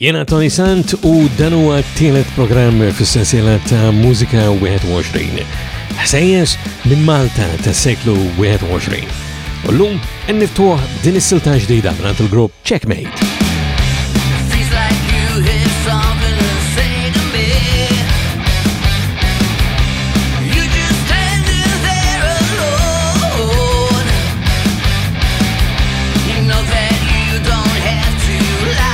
Jena Tony Sant u dan huwa t-tielet programm fis-sensiela ta' Mużika 21. Ħsejjes minn Malta tas-seklu 21. U llum qed niftuħ din is-silta ġdida minn il-grupp Checkmate.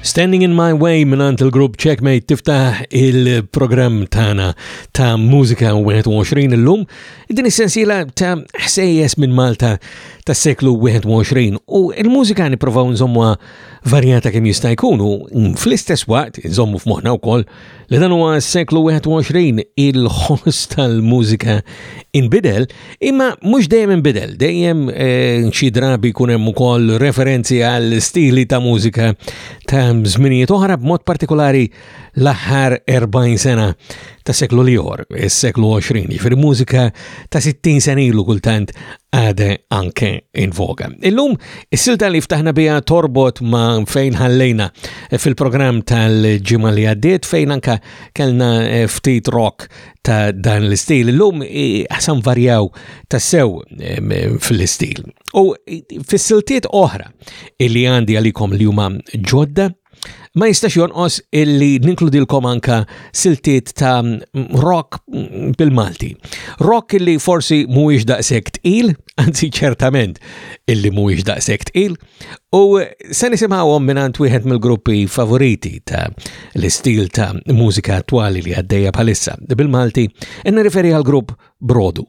Standing in My Way minant il-grupp Checkmate tiftaħ il-programm tana ta' Musika 21 l-lum. Din is-sensiela ta' ħsejjes minn Malta ta' seklu 21 u il-mużika niprofaw nżommuha varjata kemm jista' jkunu fl-istess waqt nżommu f'moħħna wkoll Li dan huwa s-seklu 21 il-ħoss tal-mużika inbidel, imma mhux dejjem inbidel, dejjem eh, xi drabi jkun hemm ukoll referenzi għal stili ta' mużika ta' żminijiet oħra b'mod partikolari l-aħħar 40 sena ta' seklu liħor, is-seklu 20, jiġifieri mużika ta' 60 senilu kultant għade anke in voga. Illum, is-silta li ftaħna bija torbot ma' fejn ħallejna fil-programm tal-ġimma li għaddiet fejn anka kellna eh, ftit rock ta' dan l-istil. Illum ħasan varjaw ta' sew fil-istil. U fis-siltiet oħra illi għandi għalikom li huma ġodda Ma jistax jonqos illi ninkludilkom anka siltiet ta' rock bil-Malti. Rock illi forsi mhuwiex daqshekk tqil, anzi ċertament illi mhuwiex daqshekk tqil, u se nisimgħuhom mingħand wieħed mill-gruppi favoriti ta' l-istil ta' mużika attwali li għaddejja bħalissa bil-Malti, inna referi għal-grupp Brodu.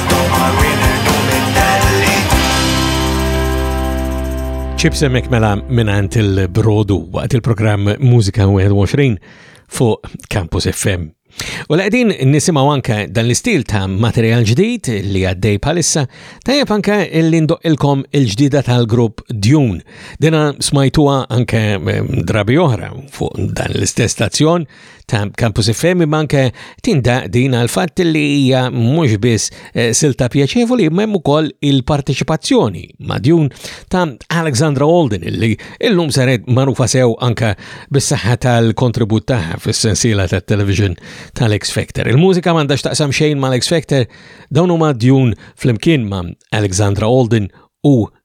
Chips emmek mela minant il-brodu waqt il-programm Musika 21 fuq Campus FM. U l-għedin nisimaw anka dan l-istil ta' materjal ġdid li għaddej palissa, tajab anka li ndoqqilkom il-ġdida tal-grupp Dune. Dina smajtuwa anka mm, drabi oħra fuq dan l-istess stazzjon, ta' Campus FM imma anke tinda din għal fatt li hija mhux biss eh, silta pjaċevoli imma hemm ukoll il-parteċipazzjoni madjun ta' Alexandra Holden li illum saret magħrufa sew anke bis-saħħa tal-kontribut tagħha fis-sensiela tat-television tal-X Factor. Il-mużika m'għandax taqsam xejn mal-X Factor dawn huma djun flimkien ma' Alexandra Holden u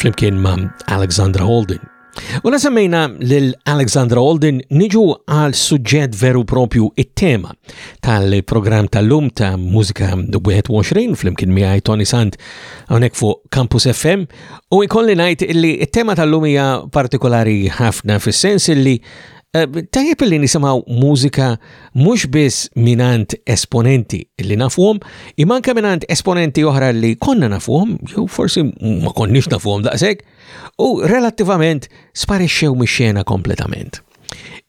flimkien ma' Alexandra Holden. U la semmejna lil Alexandra Holden niġu għal suġġett veru propju it-tema tal-programm tal-lum ta' Mużika 21 flimkien miegħi Tony Sant hawnhekk fuq Campus FM u jkolli ngħid li t-tema tal-lum hija partikolari ħafna fis-sens li Eh, tajjeb li nisimaw mużika mhux biss minant esponenti li nafuhom, imma anke minant esponenti oħra li konna nafuhom, jew forsi ma konniex nafuhom daqshekk, u relattivament sparixxew mix-xena kompletament.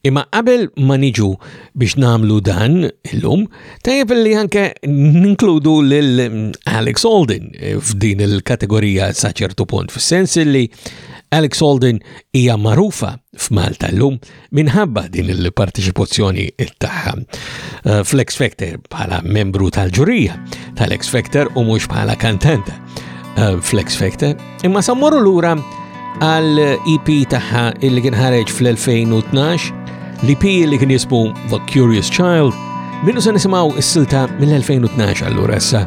Imma qabel ma niġu biex namlu dan illum, tajjeb li anke ninkludu lil Alex Alden eh, f'din il-kategorija saċertu punt, fis-sens li Alex Alden hija marufa f'Malta llum minħabba din il-parteċipazzjoni tagħha eh, fl-X Factor bħala membru tal-ġurija tal-X Factor u mhux bħala kantanta eh, fl-X Factor. Imma sammorru lura għal EP tagħha li kien ħareġ fl-2012, l-EP li kien jismu The Curious Child, minnu se nisimgħu s-silta mill-2012 allura issa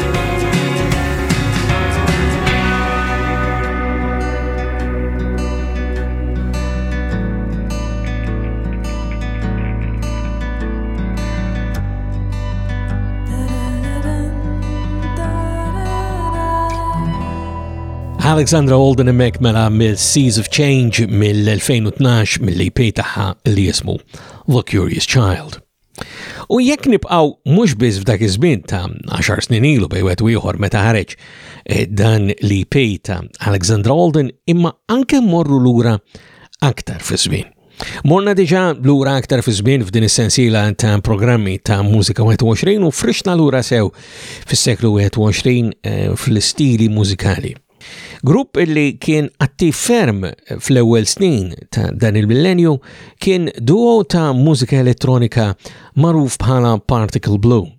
Alexandra Holden emmek mela mill-Seas of Change mill-2012 mill-EP taħħa li jismu The Curious Child. U jekk nibqaw mhux biss f'dak iż-żmien ta' 10 snin ilu bej wet ieħor meta ħareġ eh, dan li pej ta' Alexandra Alden imma anke morru lura aktar fi żmien. Morna diġa lura aktar fi żmien f'din is-sensiela ta' programmi ta' mużika 21 u frixna lura sew fis-seklu 21 eh, fl-istili mużikali Grupp li kien attiv ferm fl-ewwel snin ta' dan il-millenju kien duo ta' mużika elettronika magħruf bħala Particle Blue.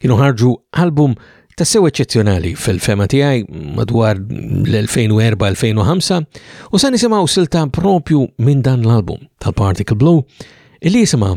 Kienu ħarġu album ta' sew eċċezzjonali fil-fema tiegħi madwar l-2004-2005 u sa nisimgħu silta propju minn dan l-album tal-Particle Blue li jisimha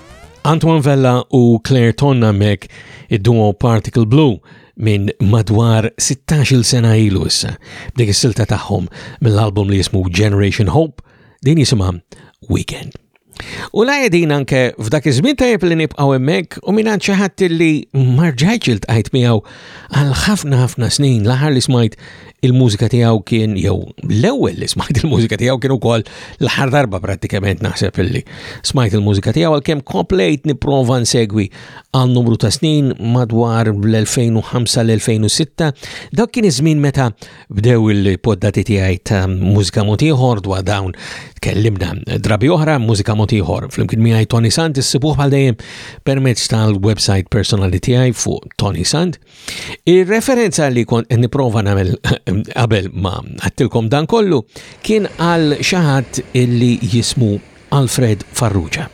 Antoine Vella u Claire Tonna mek id-duo Particle Blue minn madwar 16 sena ilu issa b'dik is-silta tagħhom mill-album li jismu Generation Hope din jisimha Weekend. U la jedin anke f'dak iż-żmien tajjeb li nibqgħu hemmhekk u minn xi ħadd li marġajċ iltqajt miegħu għal ħafna ħafna snin l-aħħar li smajt il-mużika tiegħu kien jew l-ewwel li smajt il-mużika tiegħu kien ukoll l-aħħar darba prattikament naħseb illi smajt il-mużika tiegħu għalkemm komplejt nipprova nsegwi għal numru ta' snin madwar l-2005 l-2006 dak kien iż-żmien meta bdew il-poddati tiegħi ta' mużika mod ieħor dwar dawn tkellimna drabi oħra mużika mod ieħor flimkien miegħi Tony Sant issibuh bħal dejjem permezz tal-website personali tiegħi fuq Tony Sant Ir-referenza li kont qed nipprova nagħmel qabel ma għattilkom dan kollu kien għal xi ħadd illi jismu Alfred Farrugia.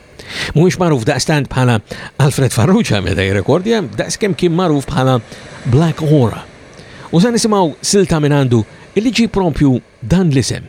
Mhuwiex magħruf daqstant bħala Alfred Farrugia meta jirrekordja, daqskemm kien magħruf bħala Black Aura. U sa nisimgħu silta minn għandu illi ġi propju dan l-isem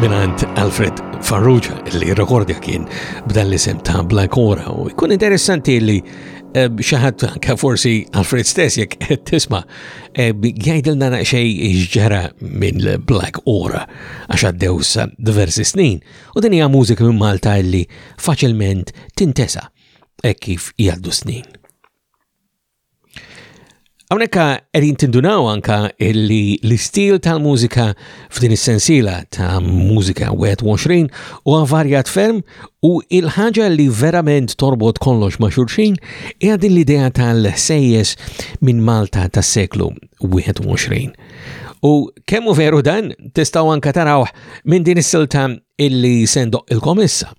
minant Alfred Farrugia li rekordja kien b'dan l-isem ta' Black Ora u jkun interessanti li eh, xaħat anka forsi Alfred stess jek tisma eh, jgħidilna naqxej iġġara minn Black Ora għax għaddew sa diversi snin u din hija mużika minn Malta li faċilment tintesa e kif jgħaddu snin. Hawnhekk qegħdin tindunaw anka illi l-istil tal-mużika f'din is-sensiela ta' mużika 21 huwa varjat ferm u il-ħaġa li verament torbot kollox ma' xulxin hija din l-idea tal-sejjes minn Malta tas-seklu 21. U kemmu veru dan tistgħu anka tarawh minn din is-silta illi sendoq il-komissa.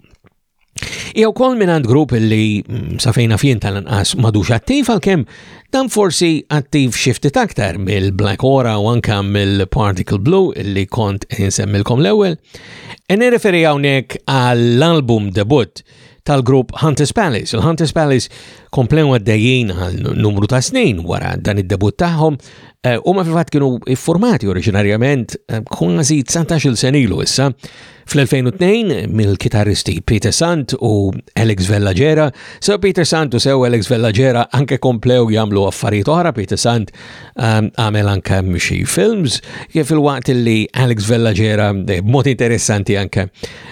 Jew kol minant grupp li mm, safejna fien tal-anqas madux attiv għal-kem dan forsi attiv xifti aktar mill-Black Aura u anka mill-Particle Blue li kont insemmilkom l-ewel. E referi għawnek għall-album debut tal-grupp Hunters Palace. Il-Hunters Palace komplew għaddejjien għal numru ta' snin wara dan id-debut tagħhom eh, u ma fil-fatt kienu formati oriġinarjament eh, kważi 19 senilu issa Fl-2002, mill-kitarristi Peter Sant u Alex Vellagera, sew Peter Sant u sew Alex Vellagera anke komplew jagħmlu affarijiet oħra, Peter Sant ehm, għamel anke xi films, kif il-waqt li Alex Vellagera eh, b'mod interessanti anke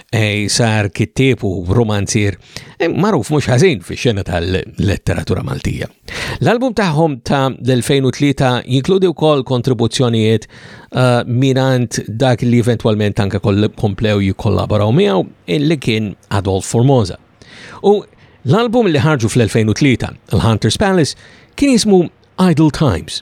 eh, sar kittieb u romanzier eh, magħruf mhux ħażin fix-xena tal-letteratura Maltija. L-album tagħhom ta' l-2003 jinkludi wkoll kontribuzzjonijiet uh, minant dak li eventwalment anke komplew jikkollaboraw miegħu li kien Adolf Formosa. U l-album li ħarġu fl-2003, l hunters Palace, kien jismu Idle Times.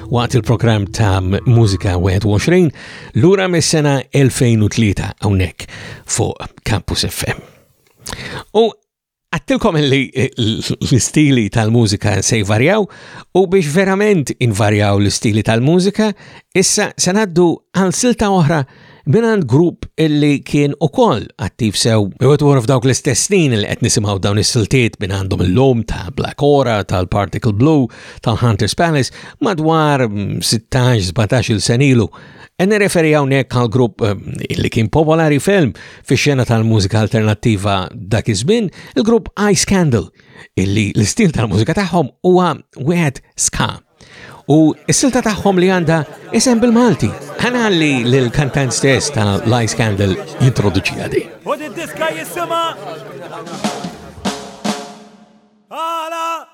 waqt il-programm ta' Mużika 21 lura mis-sena 2003 hawnhekk fuq Campus FM. U għattilkom li l-istili tal-mużika se jvarjaw u biex verament invarjaw l-istili tal-mużika, issa se ngħaddu għal silta oħra Minant grupp illi kien u koll attiv sew. Iwet wara f'dawk l-istess snin li qed nisimgħu dawn is-siltiet minn għandhom illum ta' Black Aura, tal-Particle Blue, tal-Hunter's Palace, madwar 16-17 mm, il senilu. Enni referi hawnhekk għal grupp eh, illi kien popolari film fi xena tal-mużika alternattiva dak iż-żmien, il-grupp Ice Candle, illi l-istil tal-mużika tagħhom huwa wieħed ska. U s-silta tagħhom li għandha isem bil-Malti. Ħanalli l-kantant stess ta' Lai Scandal jintroduċi għadi. U di diska jisima Għala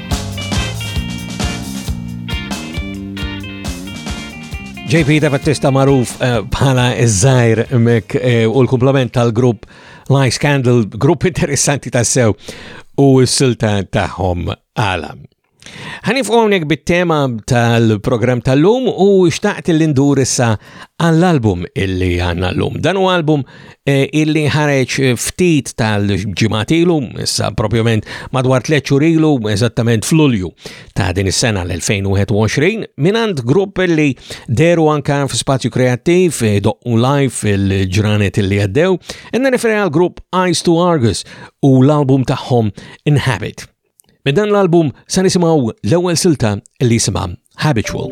JP da Battista maruf eh, bħala iż-żajr mek eh, u l-komplement tal-grupp Life Scandal, grupp interessanti tassew u s-silta taħħom għala. Ħanif għonek bit-tema tal-program tal-lum u xtaqt l-indur issa għall-album illi għanna l-lum. Dan u album Eh, illi ħareġ eh, ftit tal-ġimgħat ilu, issa propjament madwar tliet xhur ilu, eżattament f'Lulju ta' din is-sena l-2021, minant grupp li deru anka f'spazju kreattiv eh, doqqu live fil-ġranet li għaddew, inna referi għal grupp Eyes to Argus u l-album tagħhom Inhabit. Minn dan l-album se nisimgħu l-ewwel silta li jisimha Habitual.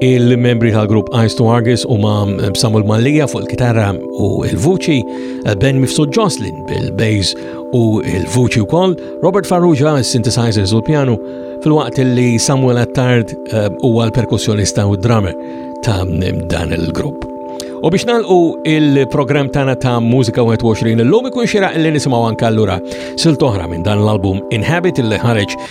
Il-membri tal-grupp Eyes to Argus huma Samuel Mallia fuq il-kitarra u il-vuċi, Ben Mifsud Jocelyn bil-bass u il-vuċi wkoll, Robert Farrugia is-synthesizers u l-pjanu, fil-waqt li Samuel Attard eh, huwa l-perkussjonista u d-drummer ta' dan il-grupp. U biex nalqu il-programm tagħna ta' Mużika 21 illum ikun xieraq li nisimgħu anke allura silt oħra minn dan l-album Inhabit li ħareġ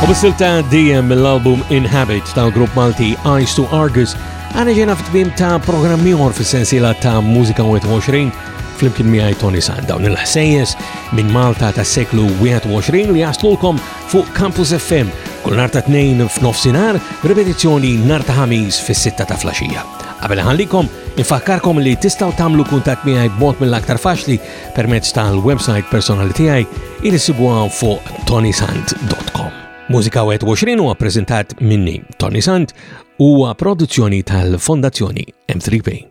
U bis-silta DM mill-album Inhabit ta' grupp Malti Eyes to Argus għana ġena f'tbim ta' programmi għor fil-sensila ta' Musika 21 fl-imkien miħaj Tony San dawn il-ħsejjes minn Malta ta' seklu 21 li jaslulkom fuq Campus FM kull nar ta' tnejn f'nofsinar ripetizzjoni nar ta' ħamis fis-sitta ta' flaxija. Qabel ħallikom, infakkarkom li tistaw tamlu kuntat miħaj b'mod mill-aktar faċli permezz tal-website personali tiegħi li sibuha fuq tonisant.com. Mużika 21 huwa preżentat minni Tony Sant huwa produzzjoni tal-Fondazzjoni M3P.